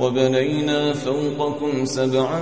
وبنينا فوقكم سبعا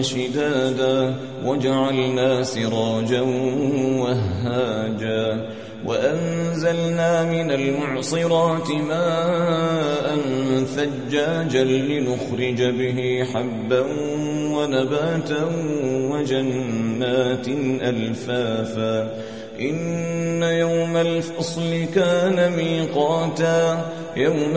شدادا وجعلنا سراجا وهاجا وأنزلنا من المعصرات ماء ثجاجا لنخرج به حبا ونباتا وجنات ألفافا إن يوم الفصل كان ميقاتا يوم